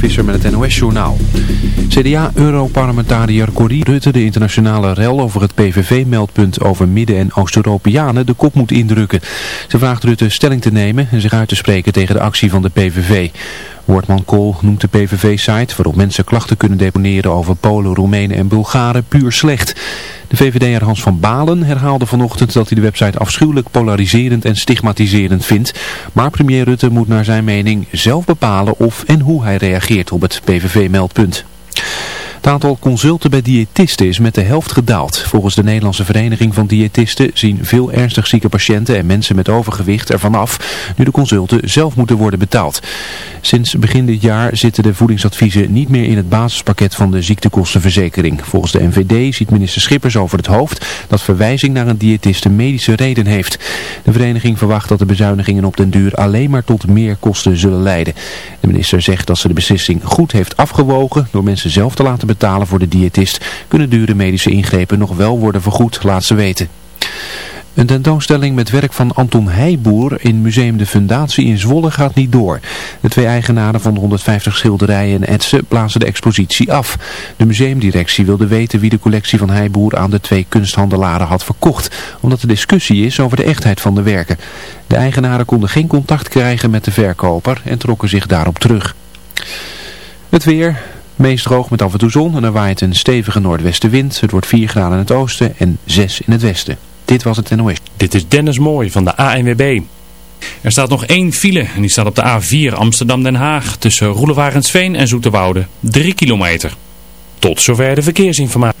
Visser met het NOS-journaal. CDA-europarlementariër Corrie Rutte de internationale rel over het PVV-meldpunt over Midden- en Oost-Europeanen de kop moet indrukken. Ze vraagt Rutte stelling te nemen en zich uit te spreken tegen de actie van de PVV. Woordman Kool noemt de PVV-site waarop mensen klachten kunnen deponeren over Polen, Roemenen en Bulgaren puur slecht. De VVD'er Hans van Balen herhaalde vanochtend dat hij de website afschuwelijk polariserend en stigmatiserend vindt. Maar premier Rutte moet naar zijn mening zelf bepalen of en hoe hij reageert op het PVV-meldpunt. Het aantal consulten bij diëtisten is met de helft gedaald. Volgens de Nederlandse Vereniging van Diëtisten zien veel ernstig zieke patiënten en mensen met overgewicht ervan af, nu de consulten zelf moeten worden betaald. Sinds begin dit jaar zitten de voedingsadviezen niet meer in het basispakket van de ziektekostenverzekering. Volgens de NVD ziet minister Schippers over het hoofd dat verwijzing naar een diëtist een medische reden heeft. De vereniging verwacht dat de bezuinigingen op den duur alleen maar tot meer kosten zullen leiden. De minister zegt dat ze de beslissing goed heeft afgewogen door mensen zelf te laten betalen voor de diëtist, kunnen dure medische ingrepen nog wel worden vergoed, laat ze weten. Een tentoonstelling met werk van Anton Heijboer in Museum de Fundatie in Zwolle gaat niet door. De twee eigenaren van de 150 schilderijen en etsen blazen de expositie af. De museumdirectie wilde weten wie de collectie van Heijboer aan de twee kunsthandelaren had verkocht, omdat er discussie is over de echtheid van de werken. De eigenaren konden geen contact krijgen met de verkoper en trokken zich daarop terug. Het weer, Meest droog met af en toe zon en er waait een stevige noordwestenwind. Het wordt 4 graden in het oosten en 6 in het westen. Dit was het NOS. Dit is Dennis Mooi van de ANWB. Er staat nog één file en die staat op de A4 Amsterdam-Den Haag tussen Roelevarensveen en Zoeterwoude. 3 kilometer. Tot zover de verkeersinformatie.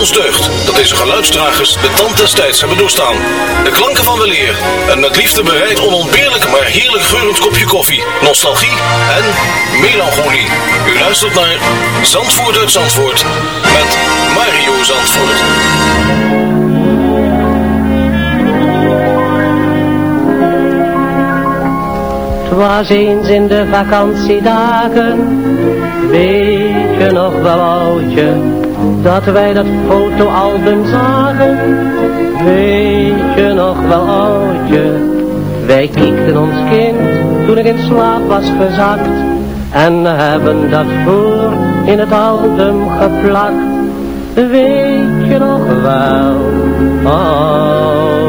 Het ons deugd dat deze geluidsdragers de tand des tijds hebben doorstaan. De klanken van weleer en met liefde bereid onontbeerlijk maar heerlijk geurend kopje koffie, nostalgie en melancholie. U luistert naar Zandvoort uit Zandvoort met Mario Zandvoort. was eens in de vakantiedagen, weet je nog wel oudje, dat wij dat fotoalbum zagen, weet je nog wel oudje, wij kiekten ons kind toen ik in slaap was gezakt, en hebben dat voor in het album geplakt, weet je nog wel oudje.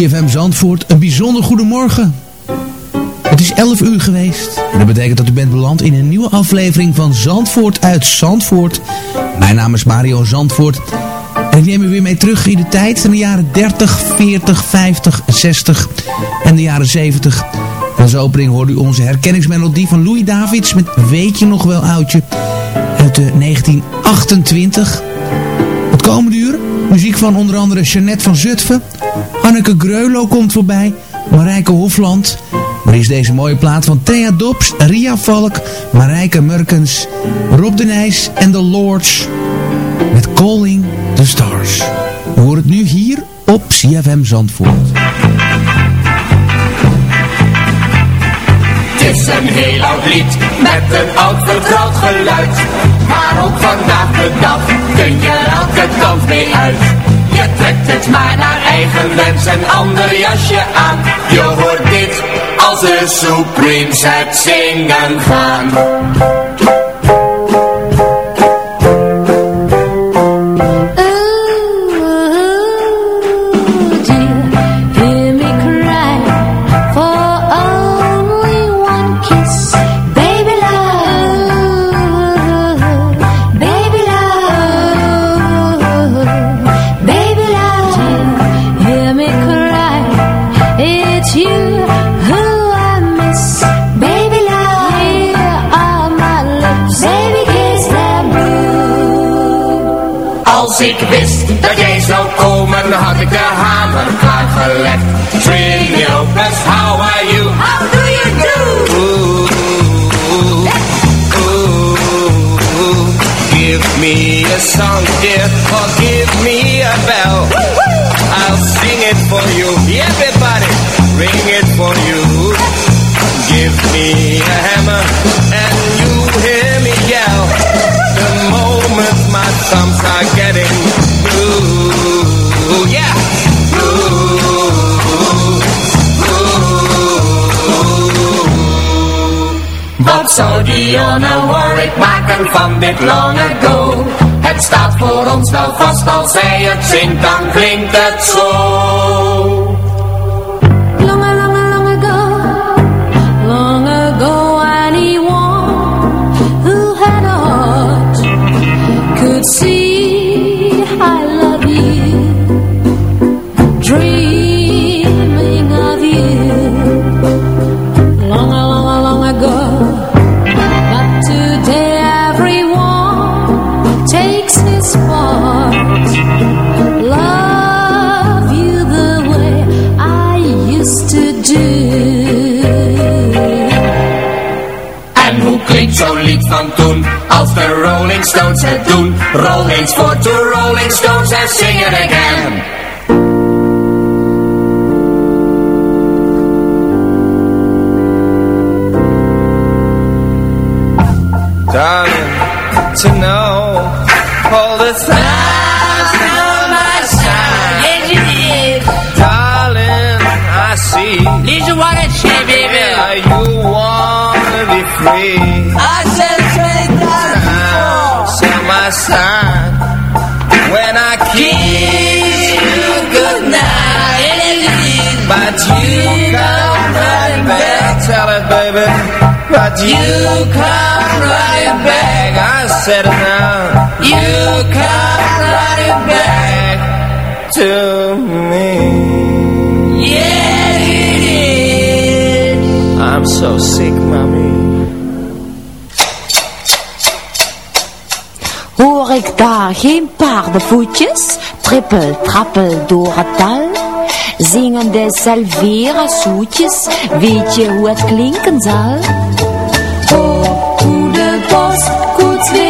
CFM Zandvoort, een bijzonder goedemorgen. Het is 11 uur geweest en dat betekent dat u bent beland in een nieuwe aflevering van Zandvoort uit Zandvoort. Mijn naam is Mario Zandvoort en ik neem u weer mee terug in de tijd van de jaren 30, 40, 50, 60 en de jaren 70. En als opening hoorde u onze herkenningsmelodie van Louis Davids met Weet je nog wel oudje uit de 1928. Muziek van onder andere Jeannette van Zutphen, Anneke Greulow komt voorbij, Marijke Hofland. Maar is deze mooie plaat van Thea Dobbs, Ria Valk, Marijke Murkens, Rob de Nijs en The Lords. Met Calling the Stars. We horen het nu hier op CFM Zandvoort. Is een heel oud lied met een oud vertrouwd geluid. Maar ook vandaag de dag kun je elke kant mee uit. Je trekt het maar naar eigen wens en ander jasje aan. Je hoort dit als de Supremes het zingen gaan. Ik wist dat jij zou komen, had ik de hamer klaargelegd. Wat zou Dionne Warwick maken van dit long ago? Het staat voor ons wel vast, als zij het zingt, dan klinkt het zo. Stones het doen. Rollings for the Rolling Stones and sing it again. Darling, to know all the times on my side. Yes, you did. Darling, I see. Did you want to share, baby? Yeah, you wanna be free. Side when I kiss you goodnight. But you come running back. Tell it, baby. But you come running back. I said it now. You come running back to me. Yes, you did. I'm so sick, mommy. Hoor ik daar geen paardenvoetjes, trippel, trappel door het dal? Zingende salvera zoetjes, weet je hoe het klinken zal? Oh, hoe de postkoets weer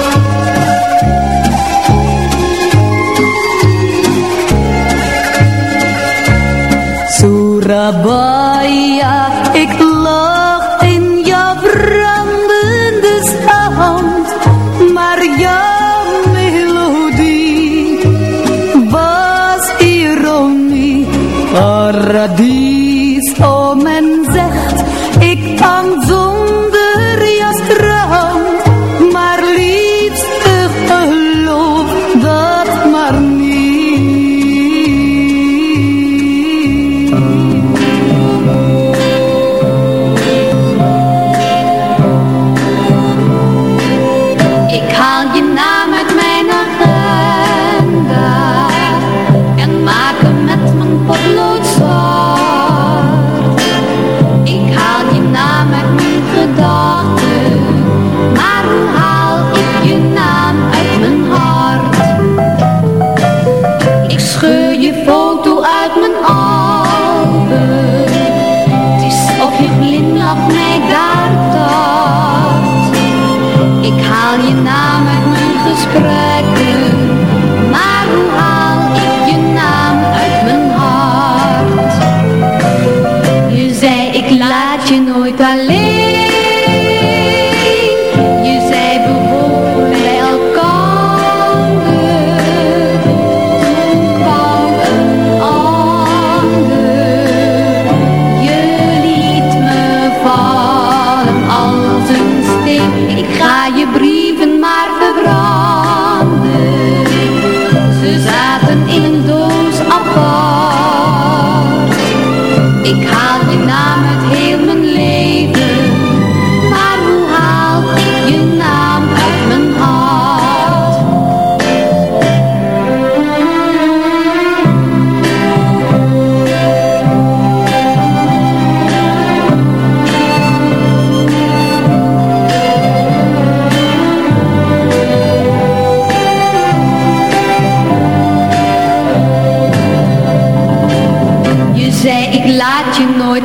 above.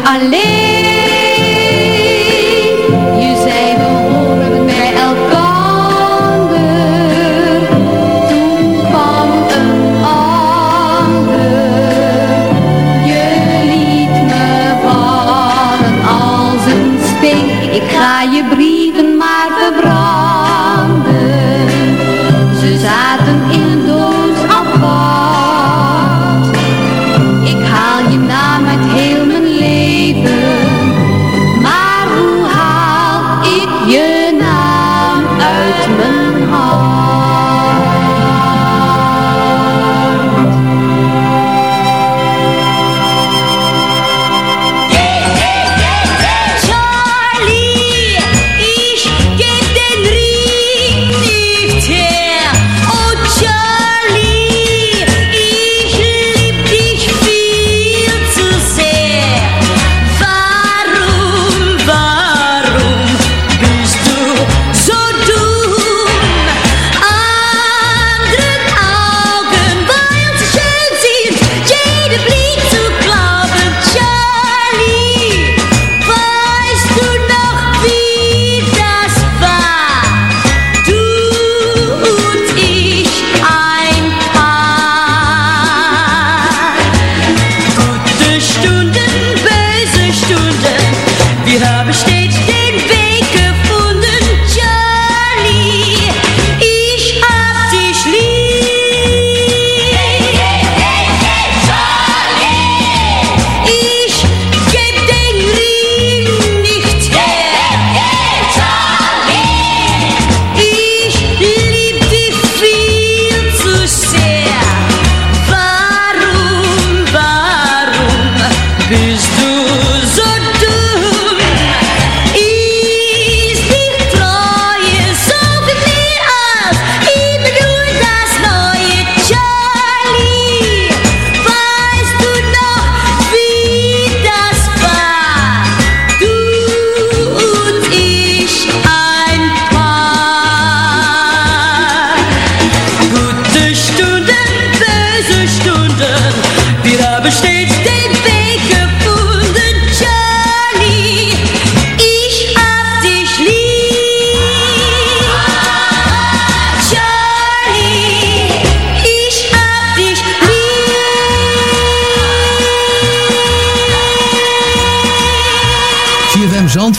alleen.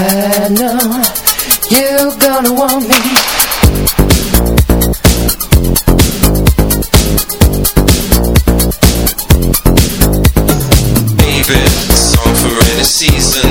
I know you're gonna want me. Baby, song for any season.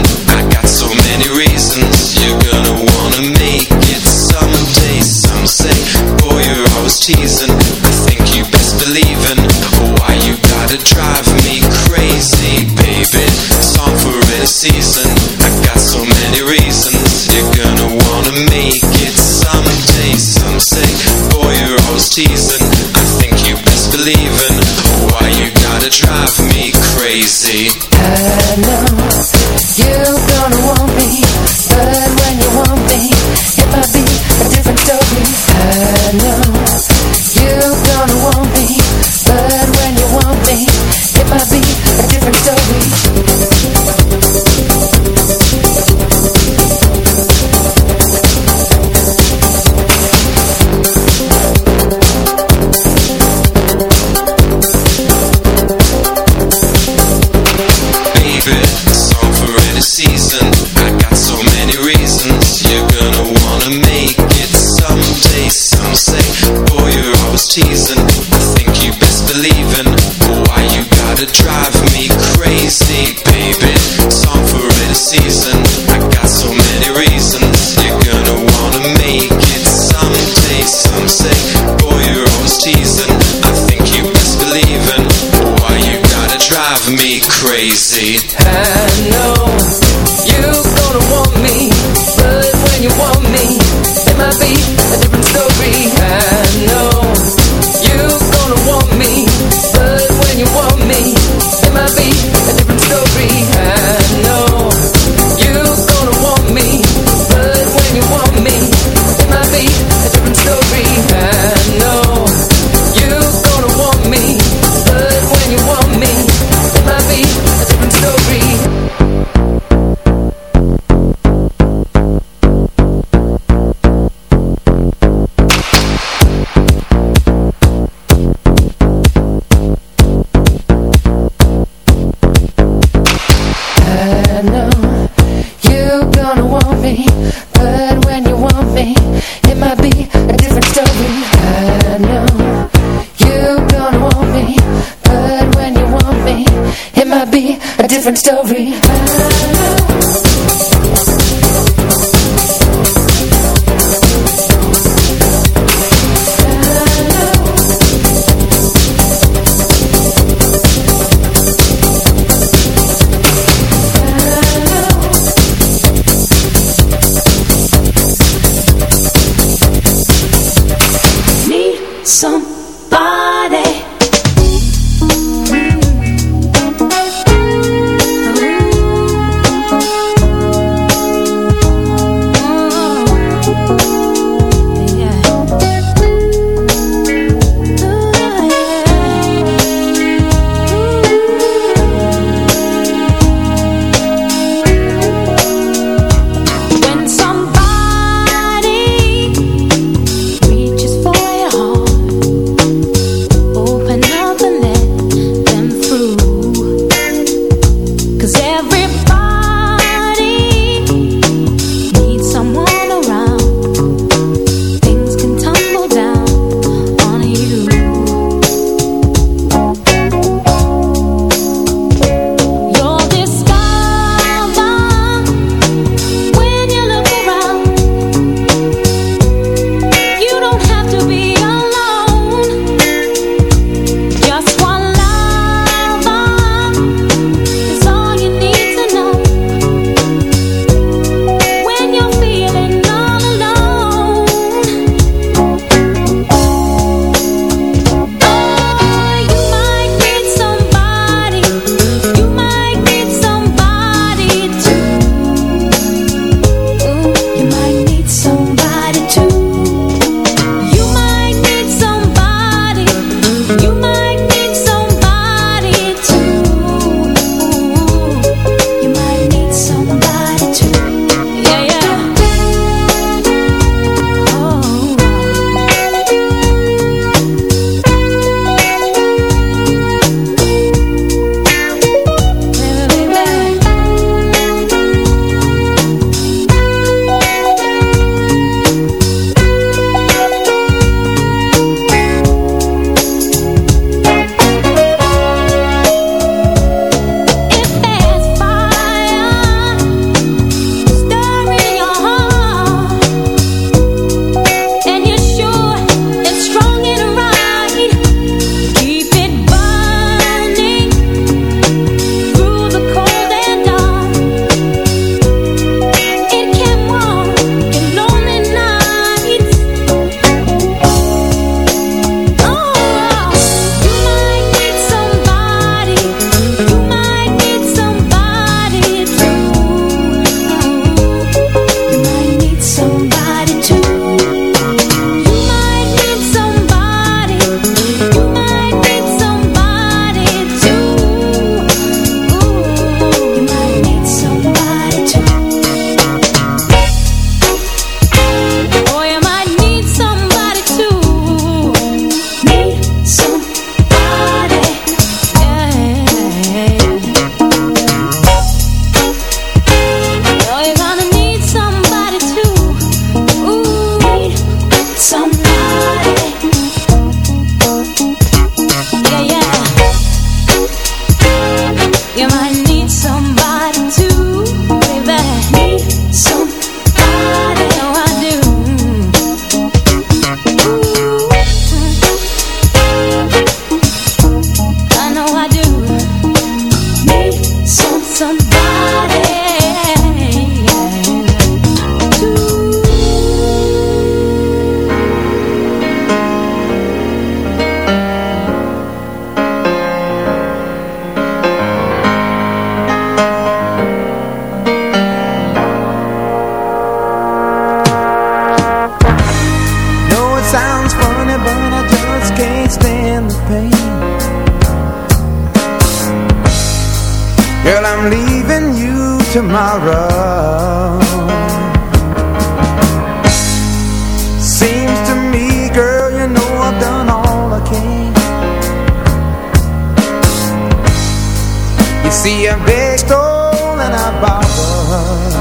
Stole, and I borrowed.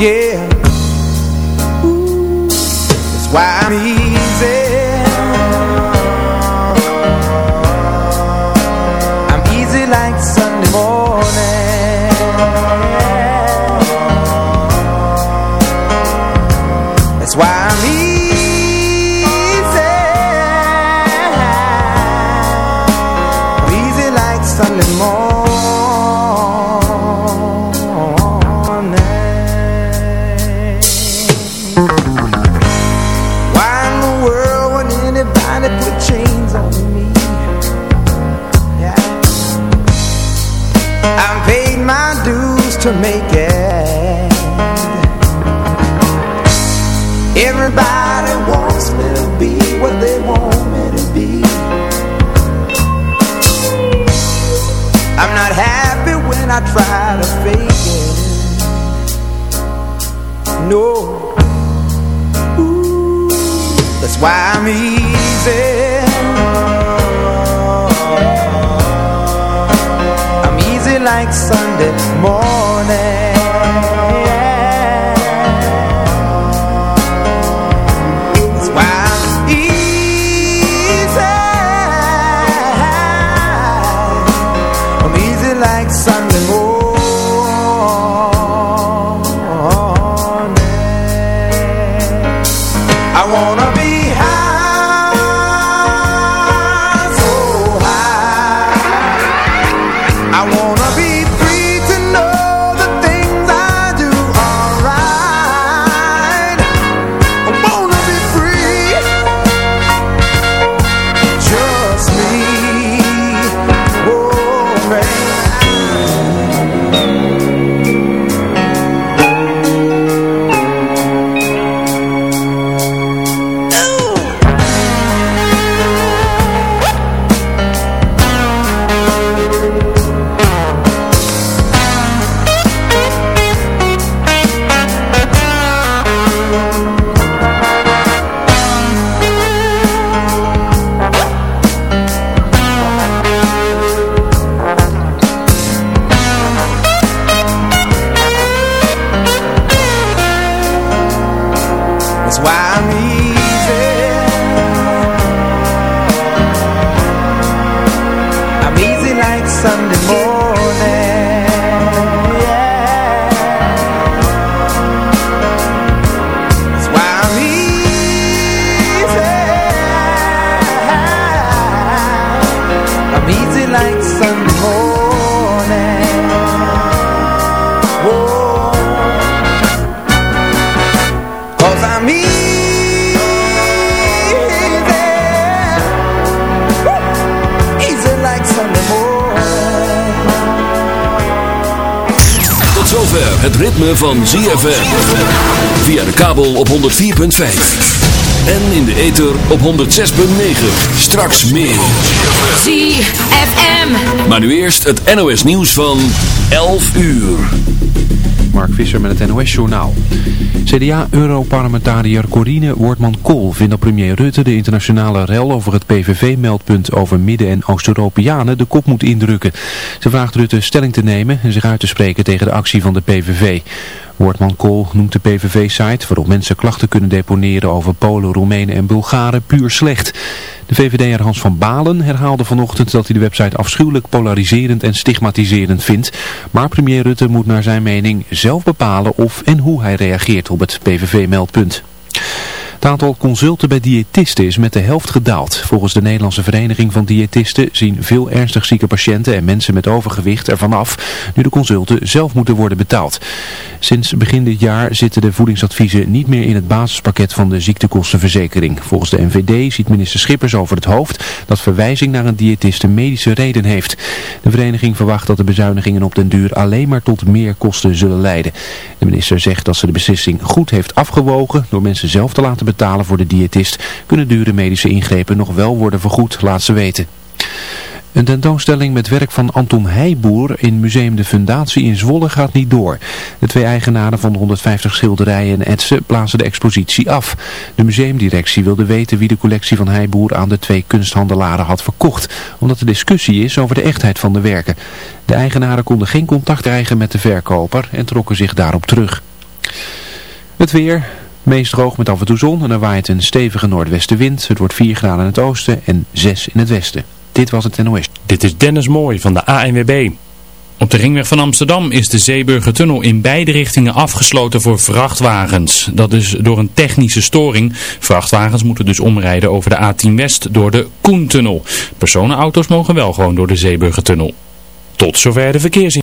Yeah. Ooh, that's why I'm easy. I'm easy. I'm easy like Sunday En in de ether op 106.9. Straks meer. ZFM. Maar nu eerst het NOS nieuws van 11 uur. Mark Visser met het NOS-journaal. CDA-europarlementariër Corine Wortman-Kool vindt dat premier Rutte de internationale rel over het PVV-meldpunt over Midden- en Oost-Europeanen de kop moet indrukken. Ze vraagt Rutte stelling te nemen en zich uit te spreken tegen de actie van de PVV. Wortman-Kool noemt de PVV-site waarop mensen klachten kunnen deponeren over Polen, Roemenen en Bulgaren puur slecht. De VVD'er Hans van Balen herhaalde vanochtend dat hij de website afschuwelijk polariserend en stigmatiserend vindt. Maar premier Rutte moet naar zijn mening zelf bepalen of en hoe hij reageert op het PVV-meldpunt. Het aantal consulten bij diëtisten is met de helft gedaald. Volgens de Nederlandse Vereniging van Diëtisten zien veel ernstig zieke patiënten en mensen met overgewicht ervan af, nu de consulten zelf moeten worden betaald. Sinds begin dit jaar zitten de voedingsadviezen niet meer in het basispakket van de ziektekostenverzekering. Volgens de NVD ziet minister Schippers over het hoofd dat verwijzing naar een diëtist een medische reden heeft. De vereniging verwacht dat de bezuinigingen op den duur alleen maar tot meer kosten zullen leiden. De minister zegt dat ze de beslissing goed heeft afgewogen door mensen zelf te laten betalen betalen voor de diëtist, kunnen dure medische ingrepen nog wel worden vergoed, laat ze weten. Een tentoonstelling met werk van Anton Heijboer in Museum de Fundatie in Zwolle gaat niet door. De twee eigenaren van de 150 schilderijen en etsen plaatsen de expositie af. De museumdirectie wilde weten wie de collectie van Heijboer aan de twee kunsthandelaren had verkocht, omdat er discussie is over de echtheid van de werken. De eigenaren konden geen contact krijgen met de verkoper en trokken zich daarop terug. Het weer, meest droog met af en toe zon en er waait een stevige noordwestenwind. Het wordt 4 graden in het oosten en 6 in het westen. Dit was het NOS. Dit is Dennis Mooi van de ANWB. Op de ringweg van Amsterdam is de Zeeburgertunnel in beide richtingen afgesloten voor vrachtwagens. Dat is door een technische storing. Vrachtwagens moeten dus omrijden over de A10 West door de Koentunnel. Personenauto's mogen wel gewoon door de Zeeburgertunnel. Tot zover de verkeersin.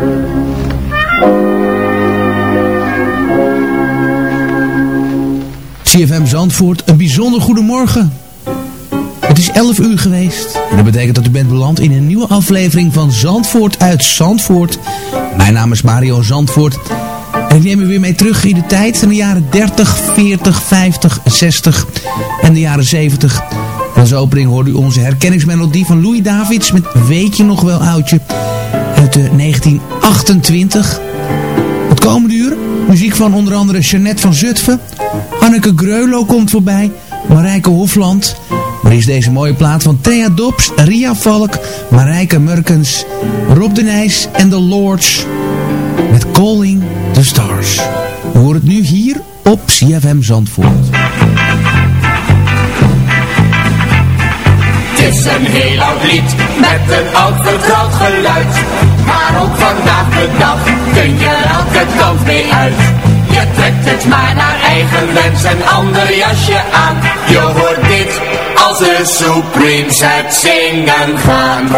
CFM Zandvoort, een bijzonder goedemorgen. Het is 11 uur geweest. En dat betekent dat u bent beland in een nieuwe aflevering van Zandvoort uit Zandvoort. Mijn naam is Mario Zandvoort. En ik neem u weer mee terug in de tijd. In de jaren 30, 40, 50, 60 en de jaren 70. En als opening hoorde u onze herkenningsmelodie van Louis Davids met Weet je nog wel oudje uit de 1928. Het komende uur muziek van onder andere Jeannette van Zutphen. Anneke Greulow komt voorbij. Marijke Hofland. Maar is deze mooie plaat van Thea Dobbs, Ria Valk, Marijke Murkens, Rob de Nijs en The Lords. Met Calling the Stars. We horen het nu hier op CFM Zandvoort. Het is een heel oud lied met een oud vertrouwd geluid. Maar ook vandaag de dag kun je elke kant mee uit. Je trekt het maar naar eigen wens een ander jasje aan. Je hoort dit als de Supremes het zingen gaan.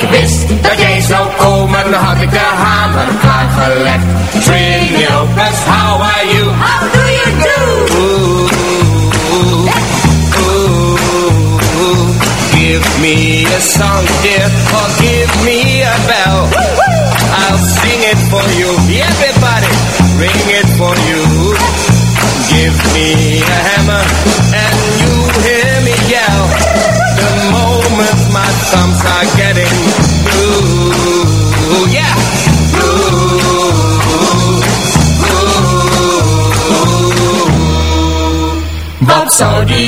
Ik wist dat jij zou komen, had ik de hamer klaargelegd. Trini Lopez, how are you? How do you do? Ooh, ooh, give me a song, dear, or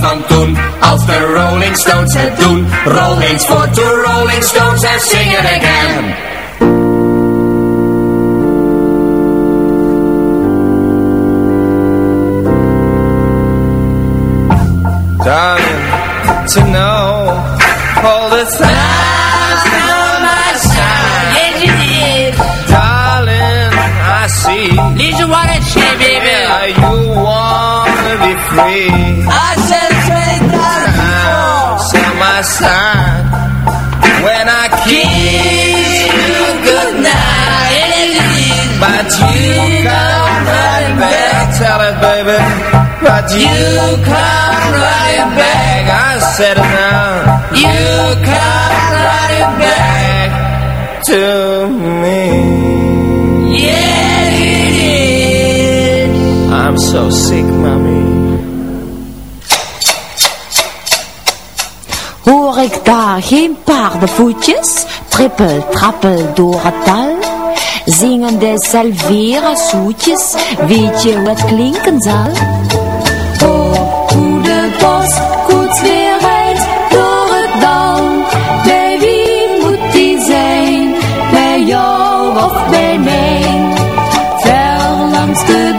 Van toen, als de Rolling Stones het doen? Roll eens voor de Rolling Stones en sing it again. Darling, to know all the signs But you come running back. Tell it, baby. But you come running back. I said it now. You come running back to me. Yeah, it is. I'm so sick, mommy. Hoor ik daar geen paardenvoetjes, trippel, trappel door het dal? Zingen de salvera zoetjes, weet je het klinken zal? Oh, hoe de postkoets weer rijdt door het dal. Bij wie moet die zijn? Bij jou of bij mij? Ver langs de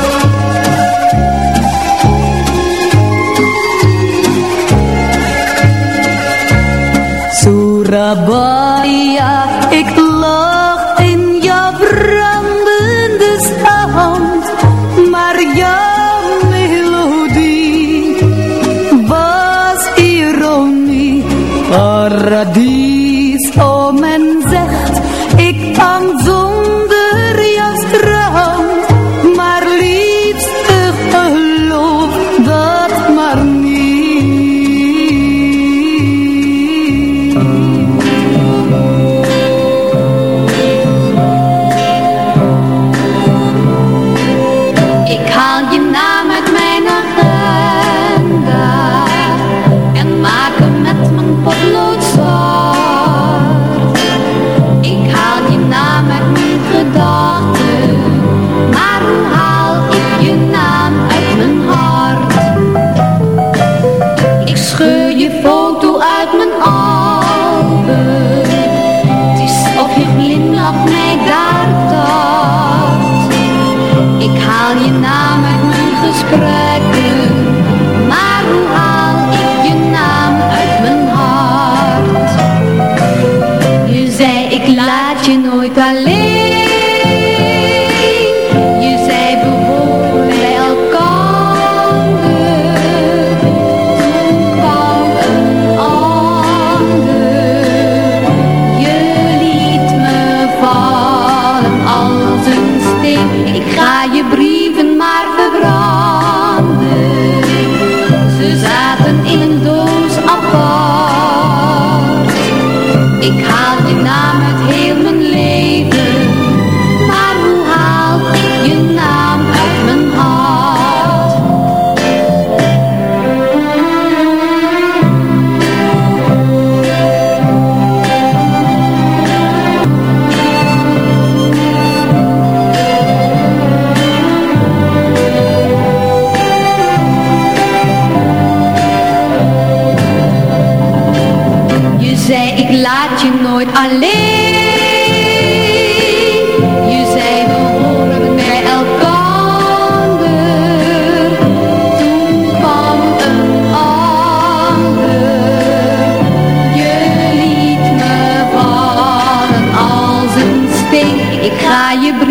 Kabaya maar verbranden. Ze zaten in een doos apart. Ik alleen. Je zei we horen bij elkander, toen kwam een ander. Je liet me vallen als een stink. ik ga je brengen.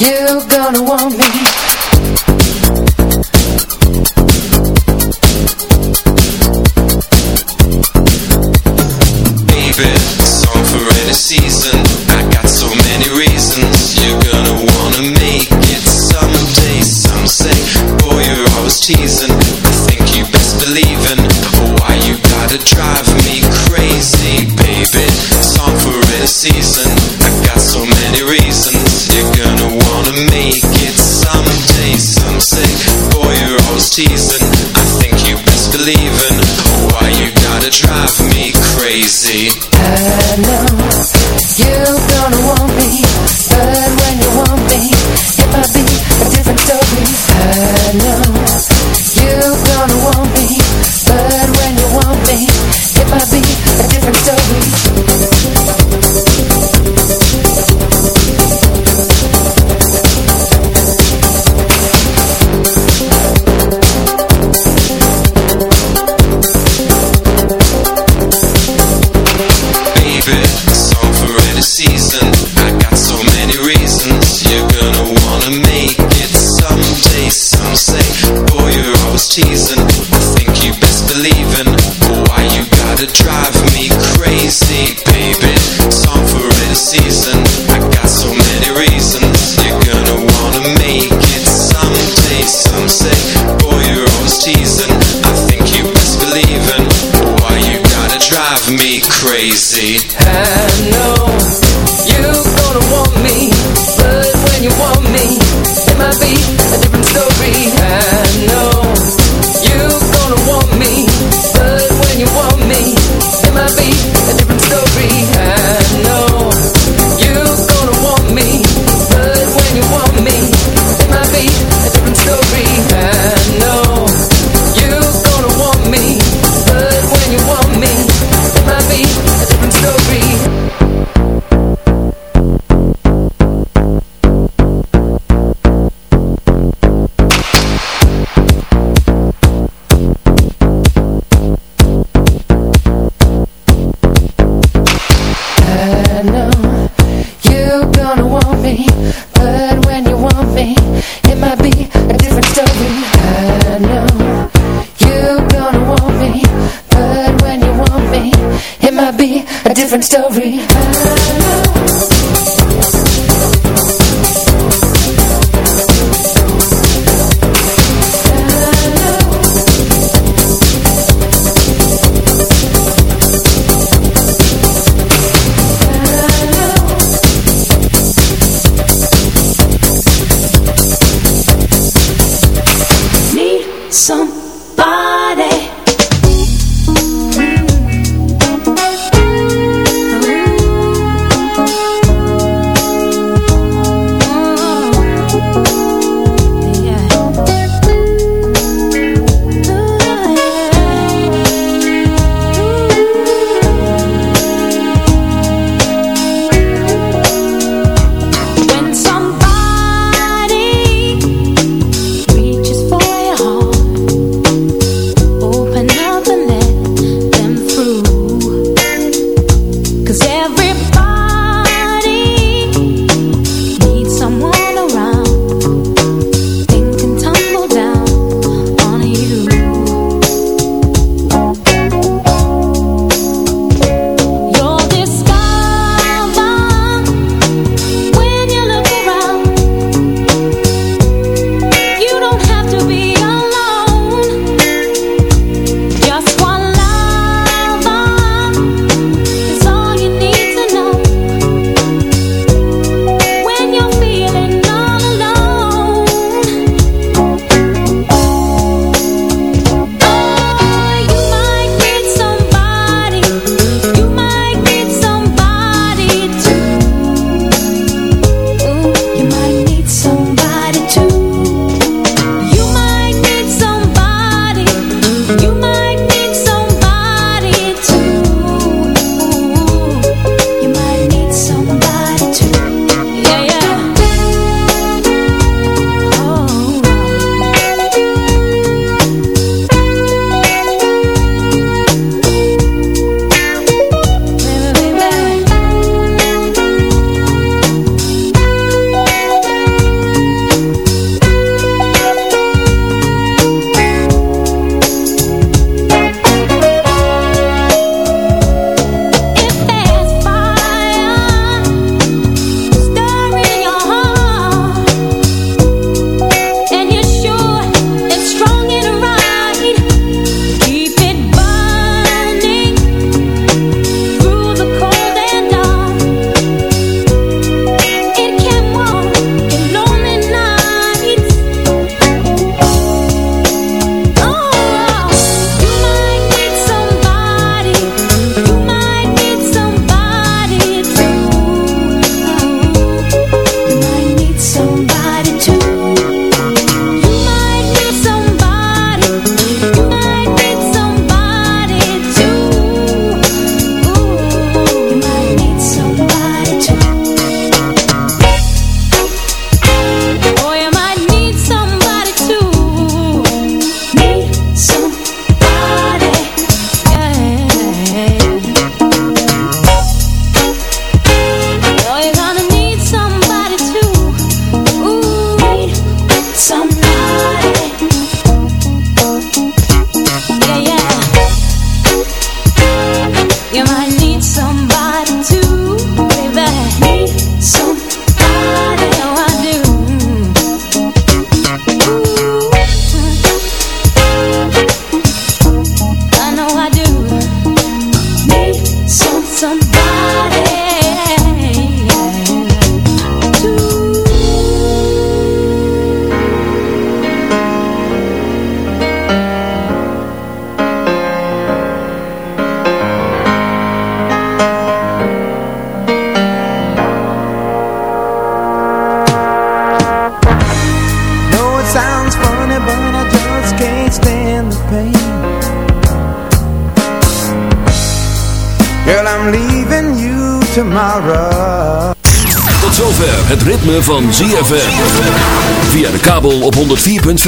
You're gonna want me?